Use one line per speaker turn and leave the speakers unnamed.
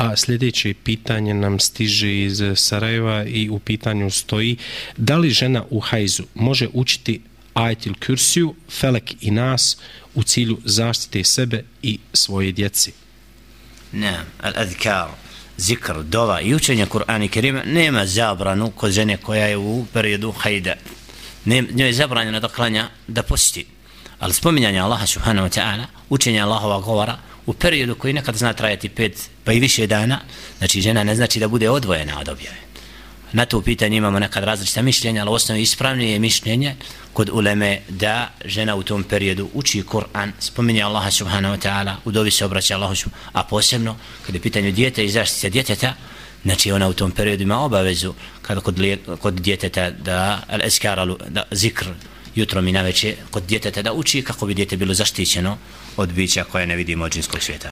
A sljedeće pitanje nam stiže iz Sarajeva i u pitanju stoji da li žena u hajzu može učiti ajetil kursiju, felek i nas u cilju zaštite sebe i svoje djeci?
Ne, al-adhkar, zikr, dova i učenje Kur'ana i Kerima nema zabranu kod žene koja je u periodu hajda. Ne, njoj je zabranjeno da klanja da posti. Ali spominjanje Allaha subhanahu wa ta'ala, učenje Allahova govora, u periodu koji nekad zna trajati pet pa i više dana, znači žena ne znači da bude odvojena od objave. Na to pitanje imamo nekad različita mišljenja, ali osnovno ispravnije je mišljenje kod uleme da žena u tom periodu uči Kur'an, spominje Allaha subhanahu wa ta'ala, u dovi se obraća Allahu subhanahu a posebno kada je pitanje djete i zaštite djeteta, znači ona u tom periodu ima obavezu kada kod, kod djeteta da, al da zikr, i mi naveče kod djeteta da uči kako bi djete bilo zaštićeno od bića koje ne vidimo od džinskog svijeta.